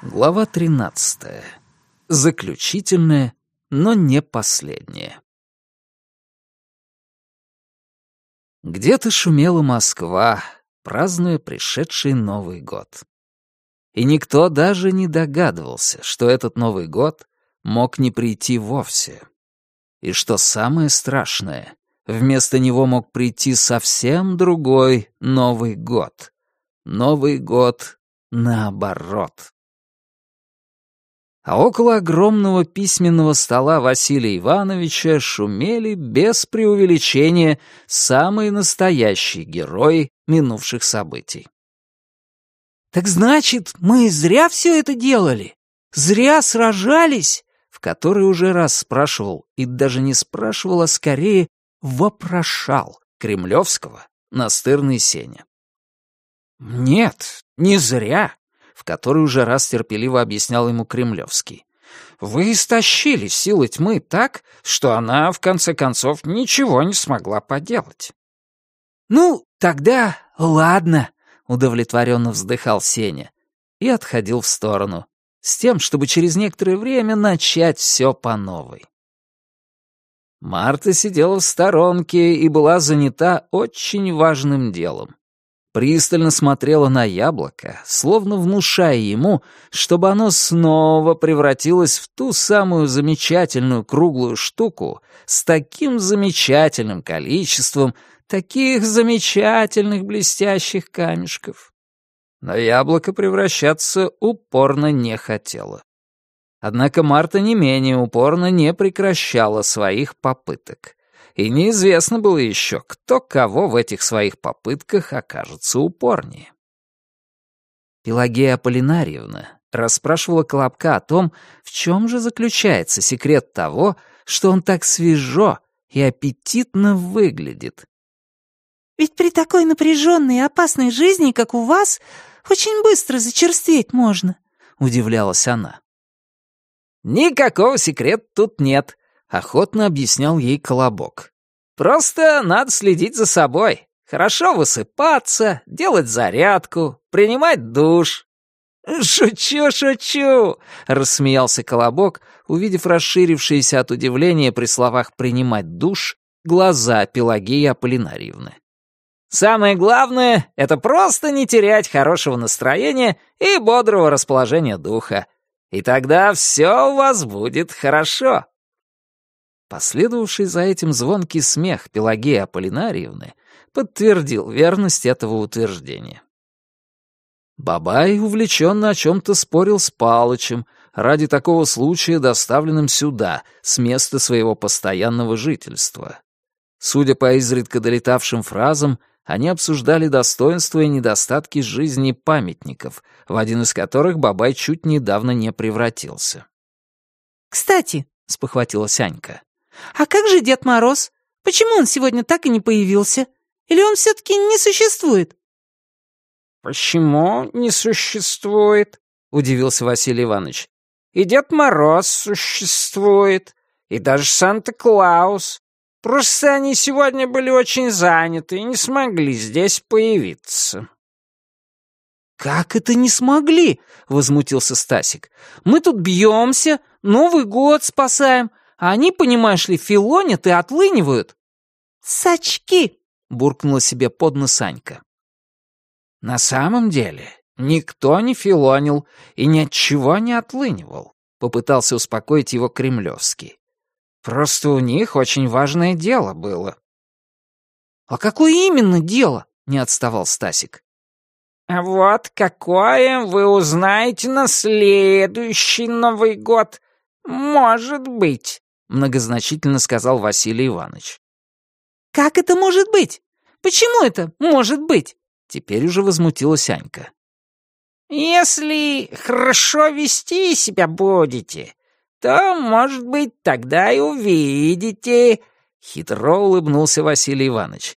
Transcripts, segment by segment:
Глава 13. Заключительная, но не последняя. Где-то шумела Москва, празднуя пришедший Новый год. И никто даже не догадывался, что этот Новый год мог не прийти вовсе. И что самое страшное, вместо него мог прийти совсем другой Новый год. Новый год наоборот а около огромного письменного стола Василия Ивановича шумели без преувеличения самые настоящие герои минувших событий. «Так значит, мы зря все это делали? Зря сражались?» В который уже раз спрашивал, и даже не спрашивал, а скорее вопрошал Кремлевского настырный Сеня. «Нет, не зря в который уже раз терпеливо объяснял ему Кремлевский. «Вы истощили силы тьмы так, что она, в конце концов, ничего не смогла поделать». «Ну, тогда ладно», — удовлетворенно вздыхал Сеня и отходил в сторону, с тем, чтобы через некоторое время начать все по новой. Марта сидела в сторонке и была занята очень важным делом пристально смотрела на яблоко, словно внушая ему, чтобы оно снова превратилось в ту самую замечательную круглую штуку с таким замечательным количеством таких замечательных блестящих камешков. Но яблоко превращаться упорно не хотело. Однако Марта не менее упорно не прекращала своих попыток и неизвестно было еще, кто кого в этих своих попытках окажется упорнее. Пелагея Аполлинарьевна расспрашивала Колобка о том, в чем же заключается секрет того, что он так свежо и аппетитно выглядит. «Ведь при такой напряженной и опасной жизни, как у вас, очень быстро зачерстветь можно», — удивлялась она. «Никакого секрета тут нет», — охотно объяснял ей Колобок. «Просто надо следить за собой, хорошо высыпаться, делать зарядку, принимать душ». «Шучу, шучу!» — рассмеялся Колобок, увидев расширившиеся от удивления при словах «принимать душ» глаза Пелагеи Аполлинарьевны. «Самое главное — это просто не терять хорошего настроения и бодрого расположения духа. И тогда все у вас будет хорошо». Последовавший за этим звонкий смех Пелагеи Аполлинарьевны подтвердил верность этого утверждения. Бабай увлеченно о чем-то спорил с Палычем, ради такого случая доставленным сюда, с места своего постоянного жительства. Судя по изредка долетавшим фразам, они обсуждали достоинства и недостатки жизни памятников, в один из которых Бабай чуть недавно не превратился. «Кстати», — спохватилась Анька, «А как же Дед Мороз? Почему он сегодня так и не появился? Или он все-таки не существует?» «Почему не существует?» — удивился Василий Иванович. «И Дед Мороз существует, и даже Санта-Клаус. Просто они сегодня были очень заняты и не смогли здесь появиться». «Как это не смогли?» — возмутился Стасик. «Мы тут бьемся, Новый год спасаем, а они, понимаешь ли, филонят и отлынивают». «Сачки!» — буркнула себе под нос Санька. «На самом деле никто не филонил и ни от чего не отлынивал», — попытался успокоить его Кремлевский. «Просто у них очень важное дело было». «А какое именно дело?» — не отставал Стасик. «Вот какое вы узнаете на следующий Новый год. Может быть», — многозначительно сказал Василий Иванович. «Как это может быть? Почему это может быть?» Теперь уже возмутилась Анька. «Если хорошо вести себя будете, то, может быть, тогда и увидите», — хитро улыбнулся Василий Иванович.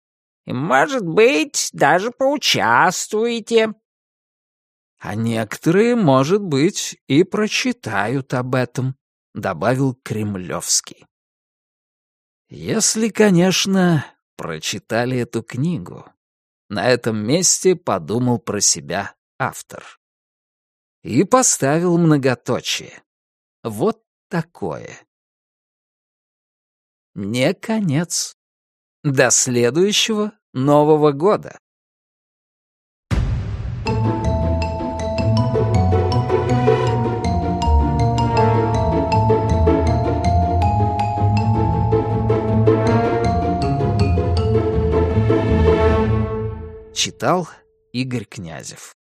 «И, может быть, даже поучаствуете». «А некоторые, может быть, и прочитают об этом», добавил Кремлевский. Если, конечно, прочитали эту книгу. На этом месте подумал про себя автор. И поставил многоточие. Вот такое. Не конец. До следующего Нового года. Читал Игорь Князев